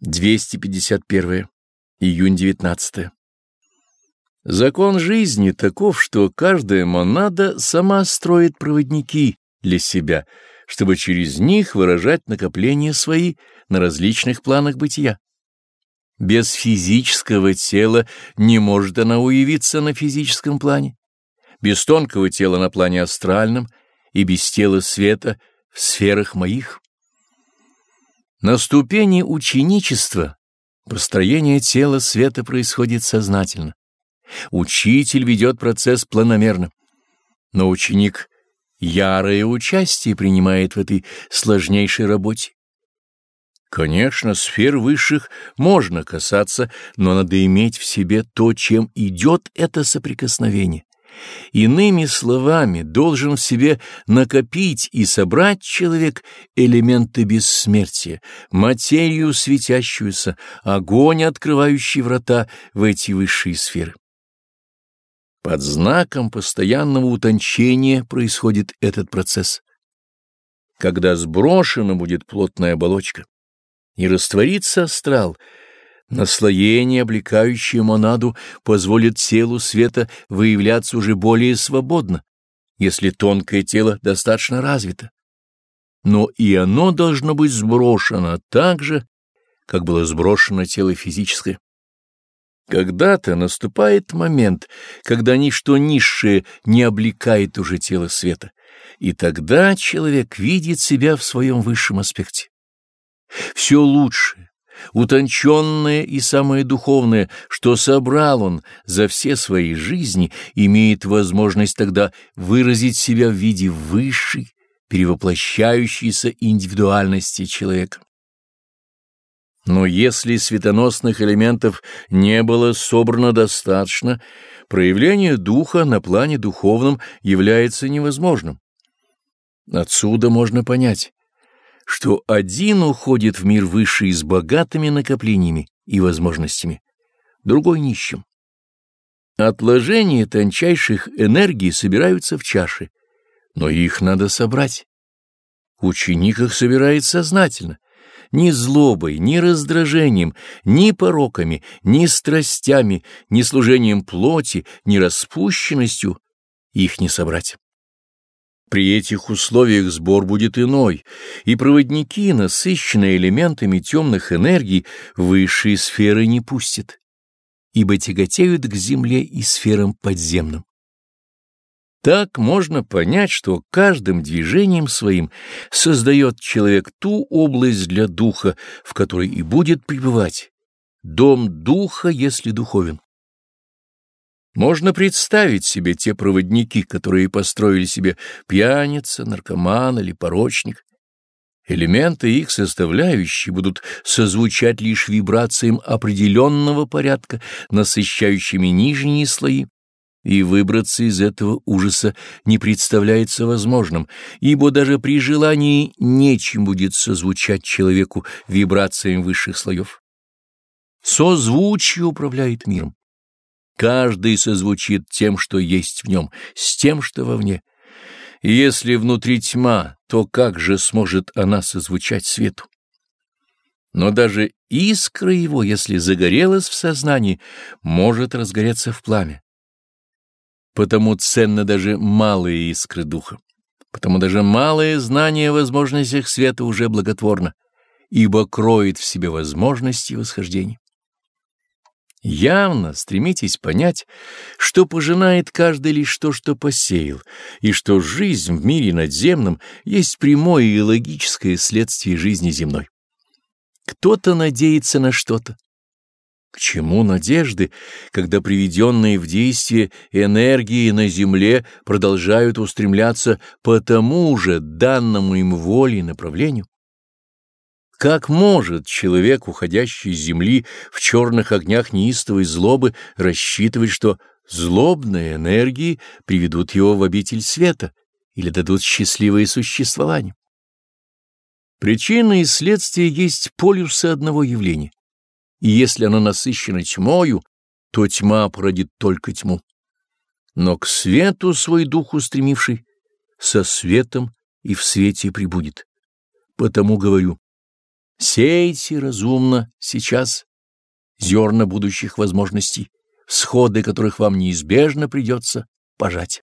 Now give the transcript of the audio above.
251. Июнь 19. Закон жизни таков, что каждая монада сама строит проводники для себя, чтобы через них выражать накопления свои на различных планах бытия. Без физического тела не может она уявиться на физическом плане, без тонкого тела на плане астральном и без тела света в сферах моих. На ступени ученичества построение тела света происходит сознательно. Учитель ведет процесс планомерно, но ученик ярое участие принимает в этой сложнейшей работе. Конечно, сфер высших можно касаться, но надо иметь в себе то, чем идет это соприкосновение. Иными словами, должен в себе накопить и собрать человек элементы бессмертия, материю светящуюся, огонь, открывающий врата в эти высшие сферы. Под знаком постоянного утончения происходит этот процесс. Когда сброшена будет плотная оболочка и растворится астрал — Наслоение, облекающее монаду, позволит телу света выявляться уже более свободно, если тонкое тело достаточно развито. Но и оно должно быть сброшено так же, как было сброшено тело физическое. Когда-то наступает момент, когда ничто низшее не облекает уже тело света, и тогда человек видит себя в своем высшем аспекте. Все лучшее, утонченное и самое духовное, что собрал он за все свои жизни, имеет возможность тогда выразить себя в виде высшей, перевоплощающейся индивидуальности человека. Но если светоносных элементов не было собрано достаточно, проявление духа на плане духовном является невозможным. Отсюда можно понять, что один уходит в мир высший с богатыми накоплениями и возможностями, другой нищим. Отложения тончайших энергий собираются в чаши, но их надо собрать. Ученик их собирает сознательно, ни злобой, ни раздражением, ни пороками, ни страстями, ни служением плоти, ни распущенностью их не собрать. При этих условиях сбор будет иной, и проводники, насыщенные элементами темных энергий, высшие сферы не пустят, ибо тяготеют к земле и сферам подземным. Так можно понять, что каждым движением своим создает человек ту область для духа, в которой и будет пребывать, дом духа, если духовен. Можно представить себе те проводники, которые построили себе пьяница, наркоман или порочник. Элементы их составляющие будут созвучать лишь вибрациям определенного порядка, насыщающими нижние слои, и выбраться из этого ужаса не представляется возможным, ибо даже при желании нечем будет созвучать человеку вибрациями высших слоев. Созвучие управляет миром. Каждый созвучит тем, что есть в нем, с тем, что вовне. Если внутри тьма, то как же сможет она созвучать свету? Но даже искра его, если загорелась в сознании, может разгореться в пламя. Потому ценно даже малые искры духа. Потому даже малое знание о возможностях света уже благотворно, ибо кроет в себе возможности восхождения. Явно стремитесь понять, что пожинает каждый лишь то, что посеял, и что жизнь в мире надземном есть прямое и логическое следствие жизни земной. Кто-то надеется на что-то. К чему надежды, когда приведенные в действие энергии на земле продолжают устремляться по тому же данному им воле и направлению? Как может человек, уходящий с земли в черных огнях неистовой злобы, рассчитывать, что злобные энергии приведут его в обитель света или дадут счастливое существование? Причина и следствие есть полюсы одного явления, и если оно насыщено тьмою, то тьма породит только тьму. Но к свету свой дух устремивший, со светом и в свете прибудет. Потому говорю, Сейте разумно сейчас зерна будущих возможностей, всходы которых вам неизбежно придется пожать.